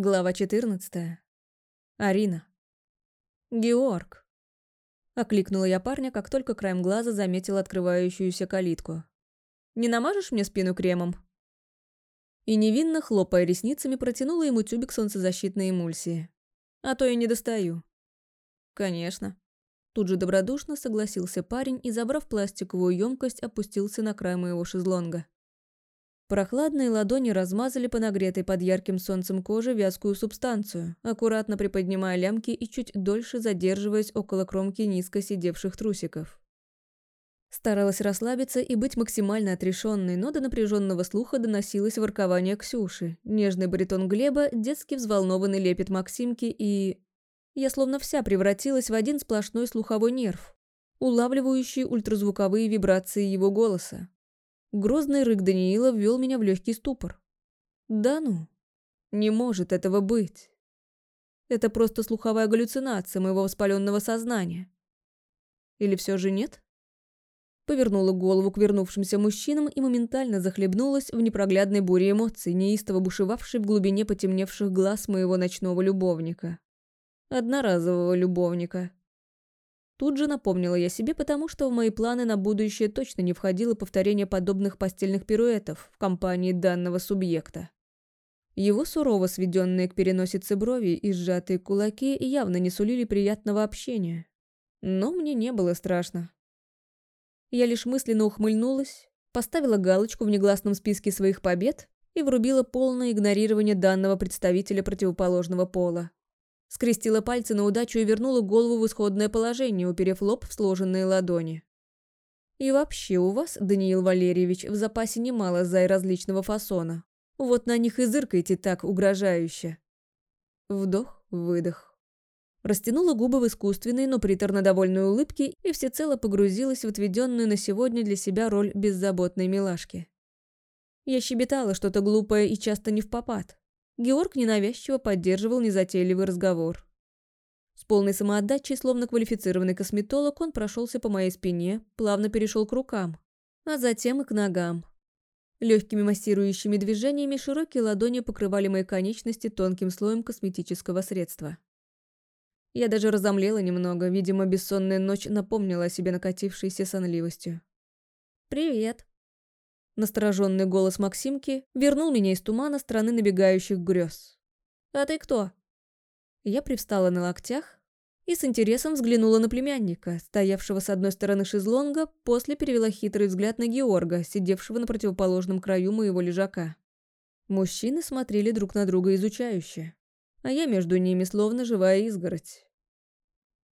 Глава 14. Арина. «Георг!» Окликнула я парня, как только краем глаза заметила открывающуюся калитку. «Не намажешь мне спину кремом?» И невинно, хлопая ресницами, протянула ему тюбик солнцезащитной эмульсии. «А то я не достаю». «Конечно». Тут же добродушно согласился парень и, забрав пластиковую емкость, опустился на край моего шезлонга. Прохладные ладони размазали по нагретой под ярким солнцем коже вязкую субстанцию, аккуратно приподнимая лямки и чуть дольше задерживаясь около кромки низко сидевших трусиков. Старалась расслабиться и быть максимально отрешенной, но до напряженного слуха доносилось воркование Ксюши, нежный баритон Глеба, детский взволнованный лепет Максимки и... Я словно вся превратилась в один сплошной слуховой нерв, улавливающий ультразвуковые вибрации его голоса. Грозный рык Даниила ввел меня в легкий ступор. Да ну, не может этого быть. Это просто слуховая галлюцинация моего воспаленного сознания. Или все же нет? Повернула голову к вернувшимся мужчинам и моментально захлебнулась в непроглядной буре эмоций, неистово бушевавшей в глубине потемневших глаз моего ночного любовника. Одноразового любовника. Тут же напомнила я себе, потому что в мои планы на будущее точно не входило повторение подобных постельных пируэтов в компании данного субъекта. Его сурово сведенные к переносице брови и сжатые кулаки явно не сулили приятного общения. Но мне не было страшно. Я лишь мысленно ухмыльнулась, поставила галочку в негласном списке своих побед и врубила полное игнорирование данного представителя противоположного пола. Скрестила пальцы на удачу и вернула голову в исходное положение, уперев лоб в сложенные ладони. И вообще у вас, Даниил Валерьевич, в запасе немало зай различного фасона. Вот на них и зыркайте так угрожающе. Вдох, выдох. Растянула губы в искусственной, но приторно довольной улыбке и всецело погрузилась в отведенную на сегодня для себя роль беззаботной милашки. Я щебетала что-то глупое и часто не в попад. Георг ненавязчиво поддерживал незатейливый разговор. С полной самоотдачей, словно квалифицированный косметолог, он прошелся по моей спине, плавно перешел к рукам, а затем и к ногам. Легкими массирующими движениями широкие ладони покрывали мои конечности тонким слоем косметического средства. Я даже разомлела немного, видимо, бессонная ночь напомнила о себе накатившейся сонливостью. «Привет», Настороженный голос Максимки вернул меня из тумана страны набегающих грез. «А ты кто?» Я привстала на локтях и с интересом взглянула на племянника, стоявшего с одной стороны шезлонга, после перевела хитрый взгляд на Георга, сидевшего на противоположном краю моего лежака. Мужчины смотрели друг на друга изучающе, а я между ними словно живая изгородь.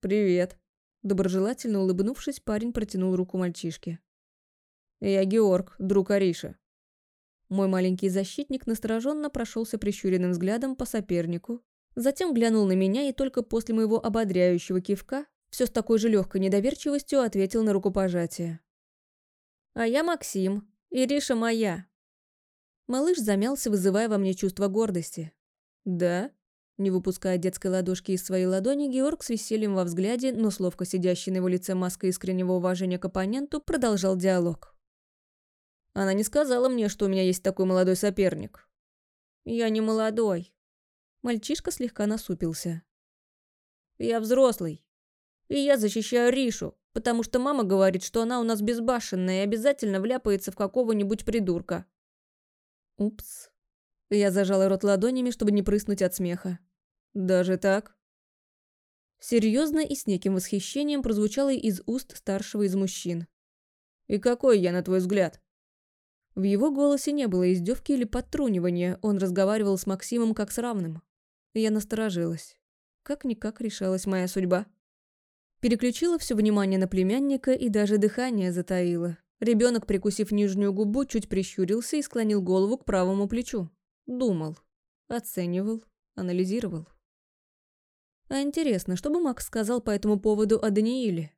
«Привет», – доброжелательно улыбнувшись, парень протянул руку мальчишке. «Я Георг, друг Ариша». Мой маленький защитник настороженно прошелся прищуренным взглядом по сопернику, затем глянул на меня и только после моего ободряющего кивка все с такой же легкой недоверчивостью ответил на рукопожатие. «А я Максим, Ириша моя». Малыш замялся, вызывая во мне чувство гордости. «Да?» Не выпуская детской ладошки из своей ладони, Георг с весельем во взгляде, но с ловко сидящей на его лице маской искреннего уважения к оппоненту, продолжал диалог. Она не сказала мне, что у меня есть такой молодой соперник. Я не молодой. Мальчишка слегка насупился. Я взрослый. И я защищаю Ришу, потому что мама говорит, что она у нас безбашенная и обязательно вляпается в какого-нибудь придурка. Упс. Я зажала рот ладонями, чтобы не прыснуть от смеха. Даже так? Серьезно и с неким восхищением прозвучало из уст старшего из мужчин. «И какой я, на твой взгляд?» В его голосе не было издевки или подтрунивания, он разговаривал с Максимом как с равным. Я насторожилась. Как-никак решалась моя судьба. Переключила все внимание на племянника и даже дыхание затаила. Ребенок, прикусив нижнюю губу, чуть прищурился и склонил голову к правому плечу. Думал, оценивал, анализировал. А интересно, что бы Макс сказал по этому поводу о Данииле?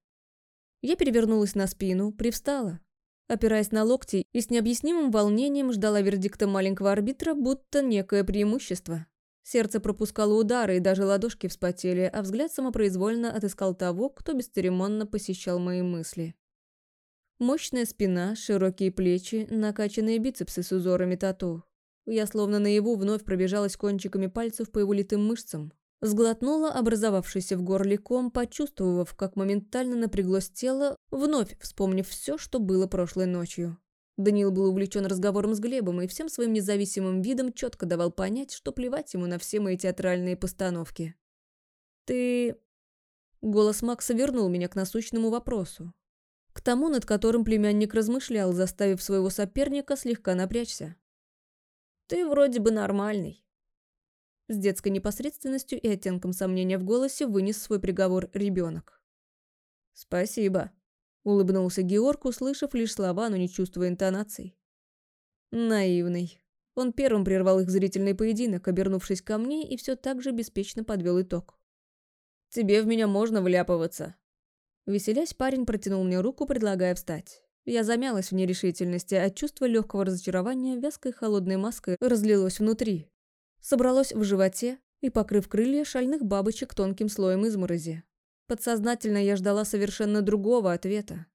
Я перевернулась на спину, привстала опираясь на локти и с необъяснимым волнением ждала вердикта маленького арбитра, будто некое преимущество. Сердце пропускало удары, и даже ладошки вспотели, а взгляд самопроизвольно отыскал того, кто бесцеремонно посещал мои мысли. Мощная спина, широкие плечи, накачанные бицепсы с узорами тату. Я словно наяву вновь пробежалась кончиками пальцев по его литым мышцам. Сглотнула образовавшийся в горле ком, почувствовав, как моментально напряглось тело, вновь вспомнив все, что было прошлой ночью. Даниил был увлечен разговором с Глебом и всем своим независимым видом четко давал понять, что плевать ему на все мои театральные постановки. «Ты...» Голос Макса вернул меня к насущному вопросу. К тому, над которым племянник размышлял, заставив своего соперника слегка напрячься. «Ты вроде бы нормальный». С детской непосредственностью и оттенком сомнения в голосе вынес свой приговор ребенок. «Спасибо», — улыбнулся Георг, услышав лишь слова, но не чувствуя интонаций. Наивный. Он первым прервал их зрительный поединок, обернувшись ко мне, и все так же беспечно подвел итог. «Тебе в меня можно вляпываться». Веселясь, парень протянул мне руку, предлагая встать. Я замялась в нерешительности, а чувство легкого разочарования вязкой холодной маской разлилось внутри. Собралось в животе и, покрыв крылья шальных бабочек тонким слоем изморози. Подсознательно я ждала совершенно другого ответа.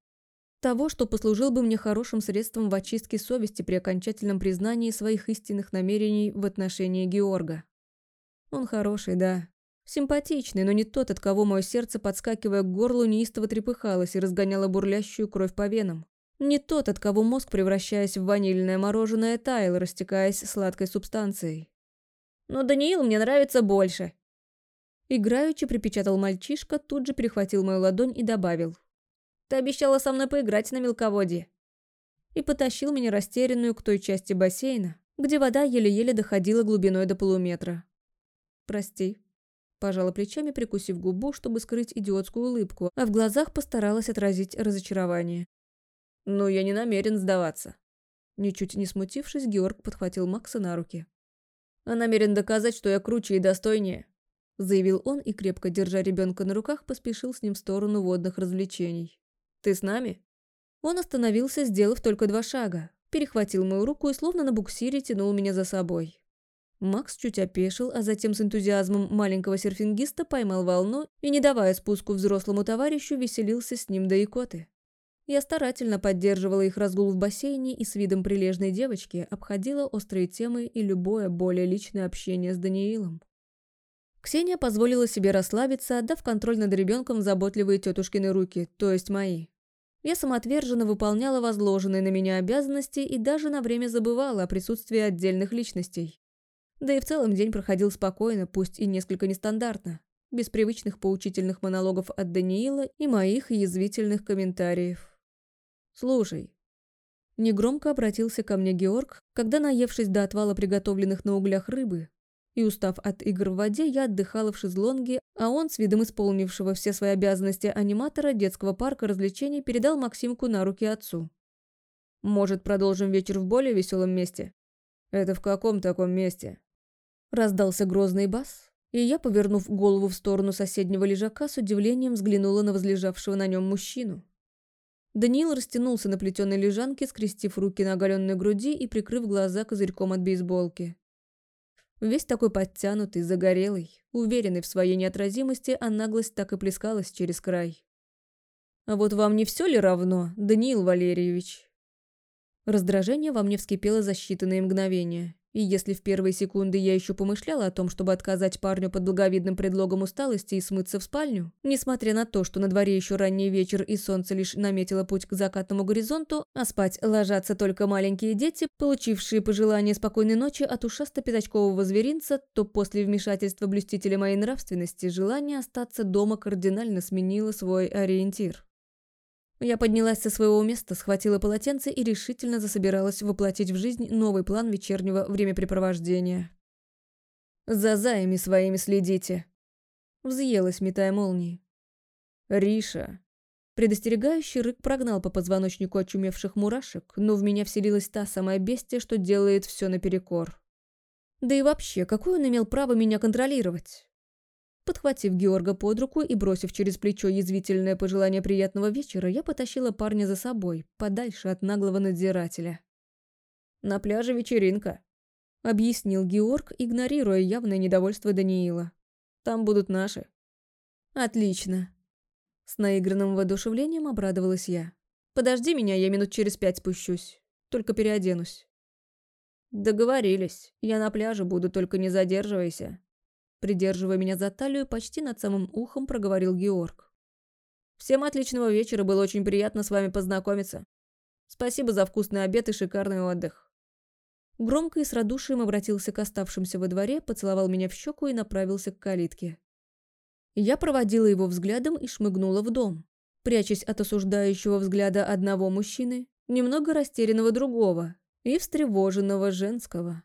Того, что послужил бы мне хорошим средством в очистке совести при окончательном признании своих истинных намерений в отношении Георга. Он хороший, да, Симпатичный, но не тот, от кого мое сердце, подскакивая к горлу, неистово трепыхалось и разгоняло бурлящую кровь по венам. Не тот, от кого мозг, превращаясь в ванильное мороженое, таял, растекаясь сладкой субстанцией. «Но Даниил мне нравится больше!» Играючи припечатал мальчишка, тут же перехватил мою ладонь и добавил. «Ты обещала со мной поиграть на мелководье!» И потащил меня растерянную к той части бассейна, где вода еле-еле доходила глубиной до полуметра. «Прости», Пожала плечами, прикусив губу, чтобы скрыть идиотскую улыбку, а в глазах постаралась отразить разочарование. «Но я не намерен сдаваться». Ничуть не смутившись, Георг подхватил Макса на руки. «А намерен доказать, что я круче и достойнее», заявил он и, крепко держа ребенка на руках, поспешил с ним в сторону водных развлечений. «Ты с нами?» Он остановился, сделав только два шага, перехватил мою руку и словно на буксире тянул меня за собой. Макс чуть опешил, а затем с энтузиазмом маленького серфингиста поймал волну и, не давая спуску взрослому товарищу, веселился с ним до икоты. Я старательно поддерживала их разгул в бассейне и с видом прилежной девочки обходила острые темы и любое более личное общение с Даниилом. Ксения позволила себе расслабиться, отдав контроль над ребенком в заботливые тетушкины руки, то есть мои. Я самоотверженно выполняла возложенные на меня обязанности и даже на время забывала о присутствии отдельных личностей. Да и в целом день проходил спокойно, пусть и несколько нестандартно, без привычных поучительных монологов от Даниила и моих язвительных комментариев. «Слушай». Негромко обратился ко мне Георг, когда, наевшись до отвала приготовленных на углях рыбы, и устав от игр в воде, я отдыхала в шезлонге, а он, с видом исполнившего все свои обязанности аниматора детского парка развлечений, передал Максимку на руки отцу. «Может, продолжим вечер в более веселом месте?» «Это в каком таком месте?» Раздался грозный бас, и я, повернув голову в сторону соседнего лежака, с удивлением взглянула на возлежавшего на нем мужчину. Даниил растянулся на плетеной лежанке, скрестив руки на оголенной груди и прикрыв глаза козырьком от бейсболки. Весь такой подтянутый, загорелый, уверенный в своей неотразимости, а наглость так и плескалась через край. «А вот вам не все ли равно, Даниил Валерьевич?» Раздражение во мне вскипело за считанные мгновения. И если в первые секунды я еще помышляла о том, чтобы отказать парню под благовидным предлогом усталости и смыться в спальню, несмотря на то, что на дворе еще ранний вечер и солнце лишь наметило путь к закатному горизонту, а спать ложатся только маленькие дети, получившие пожелание спокойной ночи от ушасто-пятачкового зверинца, то после вмешательства блюстителя моей нравственности желание остаться дома кардинально сменило свой ориентир. Я поднялась со своего места, схватила полотенце и решительно засобиралась воплотить в жизнь новый план вечернего времяпрепровождения. «За заями своими следите!» Взъелась, метая молнии. «Риша!» Предостерегающий рык прогнал по позвоночнику очумевших мурашек, но в меня вселилась та самая бестия, что делает все наперекор. Да и вообще, какое он имел право меня контролировать? Подхватив Георга под руку и бросив через плечо язвительное пожелание приятного вечера, я потащила парня за собой, подальше от наглого надзирателя. «На пляже вечеринка», — объяснил Георг, игнорируя явное недовольство Даниила. «Там будут наши». «Отлично». С наигранным воодушевлением обрадовалась я. «Подожди меня, я минут через пять спущусь. Только переоденусь». «Договорились. Я на пляже буду, только не задерживайся». Придерживая меня за талию, почти над самым ухом проговорил Георг. «Всем отличного вечера, было очень приятно с вами познакомиться. Спасибо за вкусный обед и шикарный отдых». Громко и с радушием обратился к оставшимся во дворе, поцеловал меня в щеку и направился к калитке. Я проводила его взглядом и шмыгнула в дом, прячась от осуждающего взгляда одного мужчины, немного растерянного другого и встревоженного женского.